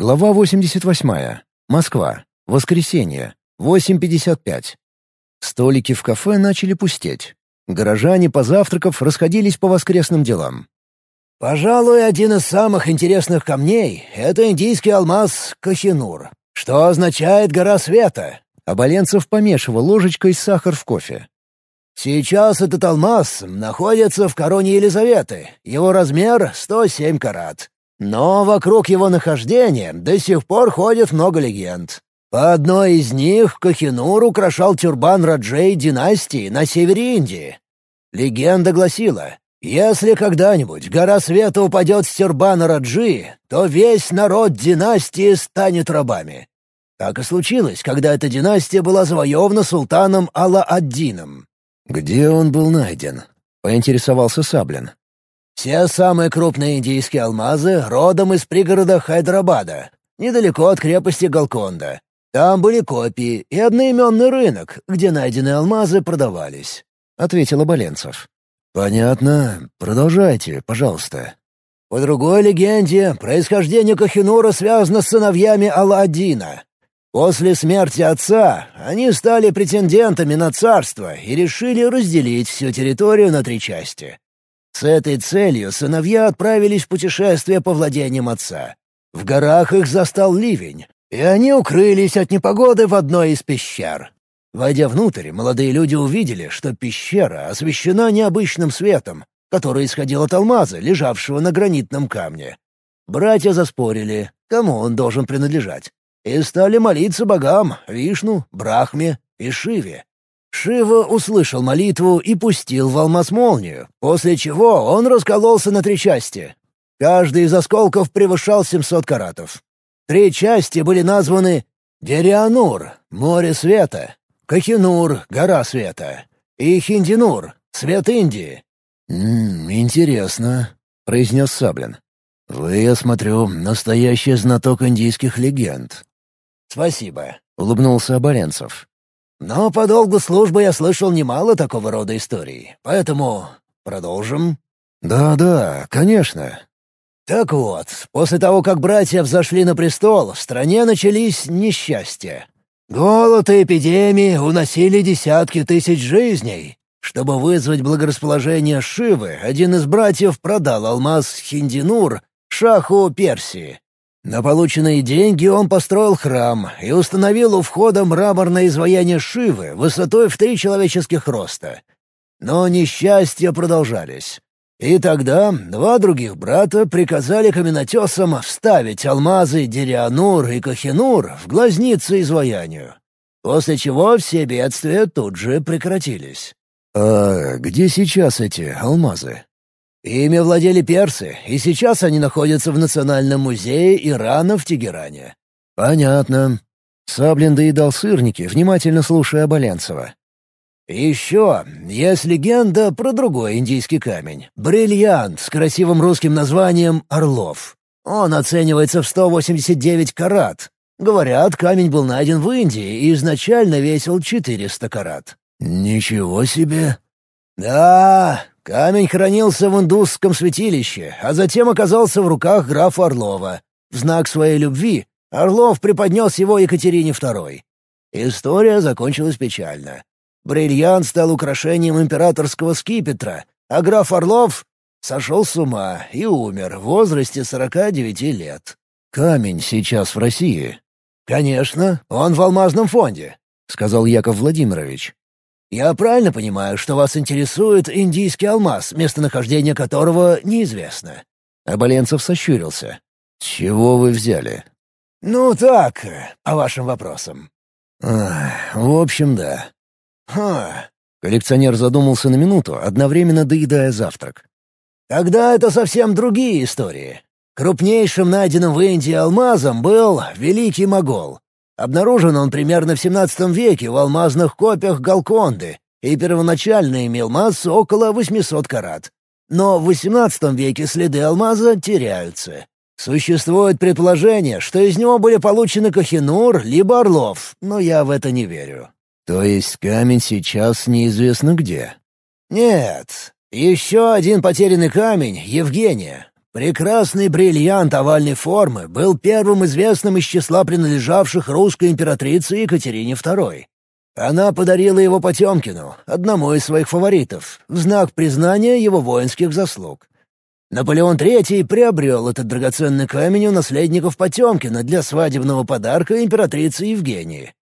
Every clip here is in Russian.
Глава 88. Москва. Воскресенье. 8.55. Столики в кафе начали пустеть. Горожане, позавтракав, расходились по воскресным делам. «Пожалуй, один из самых интересных камней — это индийский алмаз Кахинур, что означает «гора света». Оболенцев помешивал ложечкой сахар в кофе. Сейчас этот алмаз находится в короне Елизаветы. Его размер — 107 карат. Но вокруг его нахождения до сих пор ходит много легенд. По одной из них Кахинур украшал тюрбан Раджей династии на севере Индии. Легенда гласила, если когда-нибудь гора света упадет с тюрбана Раджи, то весь народ династии станет рабами. Так и случилось, когда эта династия была завоевана султаном Алла-ад-Дином. «Где он был найден?» — поинтересовался Саблин. Все самые крупные индийские алмазы родом из пригорода Хайдарабада, недалеко от крепости Галконда. Там были копии и одноименный рынок, где найденные алмазы продавались», — ответил Оболенцев. «Понятно. Продолжайте, пожалуйста». По другой легенде, происхождение Кахинура связано с сыновьями Алладина. После смерти отца они стали претендентами на царство и решили разделить всю территорию на три части. С этой целью сыновья отправились в путешествие по владениям отца. В горах их застал ливень, и они укрылись от непогоды в одной из пещер. Войдя внутрь, молодые люди увидели, что пещера освещена необычным светом, который исходил от алмаза, лежавшего на гранитном камне. Братья заспорили, кому он должен принадлежать, и стали молиться богам Вишну, Брахме и Шиве. Шива услышал молитву и пустил в алмаз молнию, после чего он раскололся на три части. Каждый из осколков превышал 700 каратов. Три части были названы Дерианур — море света, Кахинур — гора света, и Хиндинур — свет Индии. «М -м, «Интересно», — произнес Саблин. «Вы, я смотрю, настоящий знаток индийских легенд». «Спасибо», — улыбнулся Оборенцев. Но по долгу службы я слышал немало такого рода историй, поэтому продолжим. Да-да, конечно. Так вот, после того, как братья взошли на престол, в стране начались несчастья. Голод и эпидемии уносили десятки тысяч жизней. Чтобы вызвать благорасположение Шивы, один из братьев продал алмаз Хиндинур шаху Персии. На полученные деньги он построил храм и установил у входа мраморное изваяние Шивы высотой в три человеческих роста. Но несчастья продолжались. И тогда два других брата приказали каменотесам вставить алмазы Дерианур и Кахинур в глазницы изваянию. После чего все бедствия тут же прекратились. «А где сейчас эти алмазы?» Ими владели персы, и сейчас они находятся в Национальном музее Ирана в Тегеране. «Понятно». Саблин доедал сырники, внимательно слушая Оболенцева. «Еще есть легенда про другой индийский камень — бриллиант с красивым русским названием «Орлов». Он оценивается в 189 карат. Говорят, камень был найден в Индии и изначально весил 400 карат. «Ничего себе!» «Да, Камень хранился в индусском святилище, а затем оказался в руках графа Орлова. В знак своей любви Орлов преподнес его Екатерине II. История закончилась печально. Бриллиант стал украшением императорского скипетра, а граф Орлов сошел с ума и умер в возрасте 49 лет. «Камень сейчас в России?» «Конечно, он в алмазном фонде», — сказал Яков Владимирович. «Я правильно понимаю, что вас интересует индийский алмаз, местонахождение которого неизвестно?» Оболенцев сощурился. чего вы взяли?» «Ну так, по вашим вопросам». «В общем, да». «Ха». Коллекционер задумался на минуту, одновременно доедая завтрак. «Тогда это совсем другие истории. Крупнейшим найденным в Индии алмазом был Великий Могол, Обнаружен он примерно в 17 веке в алмазных копиях Галконды и первоначально имел массу около 800 карат. Но в XVIII веке следы алмаза теряются. Существует предположение, что из него были получены Кахинур либо Орлов, но я в это не верю. То есть камень сейчас неизвестно где? Нет. Еще один потерянный камень — Евгения. Прекрасный бриллиант овальной формы был первым известным из числа принадлежавших русской императрице Екатерине II. Она подарила его Потемкину, одному из своих фаворитов, в знак признания его воинских заслуг. Наполеон III приобрел этот драгоценный камень у наследников Потемкина для свадебного подарка императрице Евгении.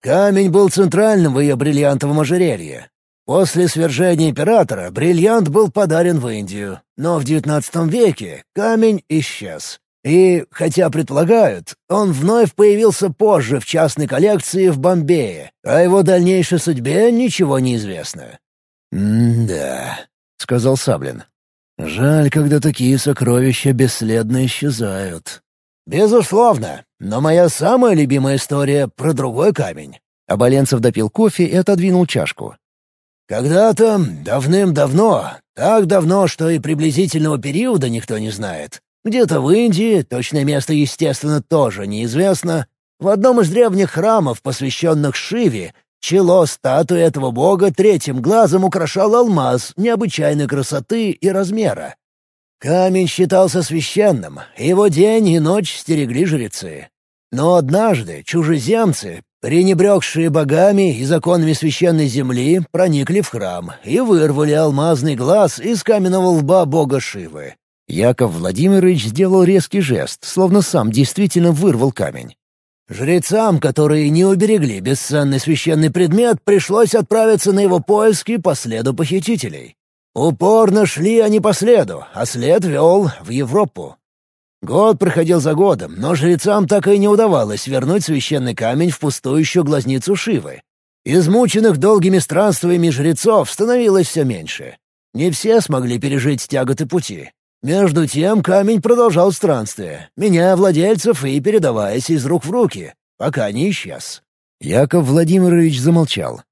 Камень был центральным в ее бриллиантовом ожерелье. После свержения императора бриллиант был подарен в Индию, но в XIX веке камень исчез. И, хотя предполагают, он вновь появился позже в частной коллекции в Бомбее, о его дальнейшей судьбе ничего не известно. «М-да», — сказал Саблин. «Жаль, когда такие сокровища бесследно исчезают». «Безусловно, но моя самая любимая история про другой камень». Оболенцев допил кофе и отодвинул чашку. «Когда-то, давным-давно, так давно, что и приблизительного периода никто не знает, где-то в Индии, точное место, естественно, тоже неизвестно, в одном из древних храмов, посвященных Шиве, чело статуи этого бога третьим глазом украшал алмаз необычайной красоты и размера. Камень считался священным, его день и ночь стерегли жрецы. Но однажды чужеземцы, пренебрегшие богами и законами священной земли, проникли в храм и вырвали алмазный глаз из каменного лба бога Шивы. Яков Владимирович сделал резкий жест, словно сам действительно вырвал камень. Жрецам, которые не уберегли бесценный священный предмет, пришлось отправиться на его поиски по следу похитителей. Упорно шли они по следу, а след вел в Европу. Год проходил за годом, но жрецам так и не удавалось вернуть священный камень в пустующую глазницу Шивы. Измученных долгими странствиями жрецов становилось все меньше. Не все смогли пережить тяготы пути. Между тем камень продолжал странствие, меняя владельцев и передаваясь из рук в руки, пока не исчез. Яков Владимирович замолчал.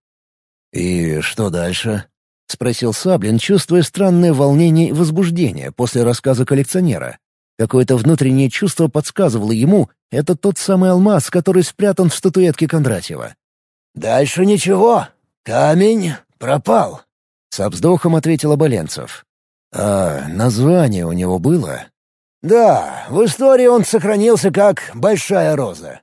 «И что дальше?» — спросил Саблин, чувствуя странное волнение и возбуждение после рассказа коллекционера. Какое-то внутреннее чувство подсказывало ему, это тот самый алмаз, который спрятан в статуэтке Кондратьева. «Дальше ничего. Камень пропал», — со вздохом ответил Оболенцев. А название у него было? Да, в истории он сохранился как «Большая роза».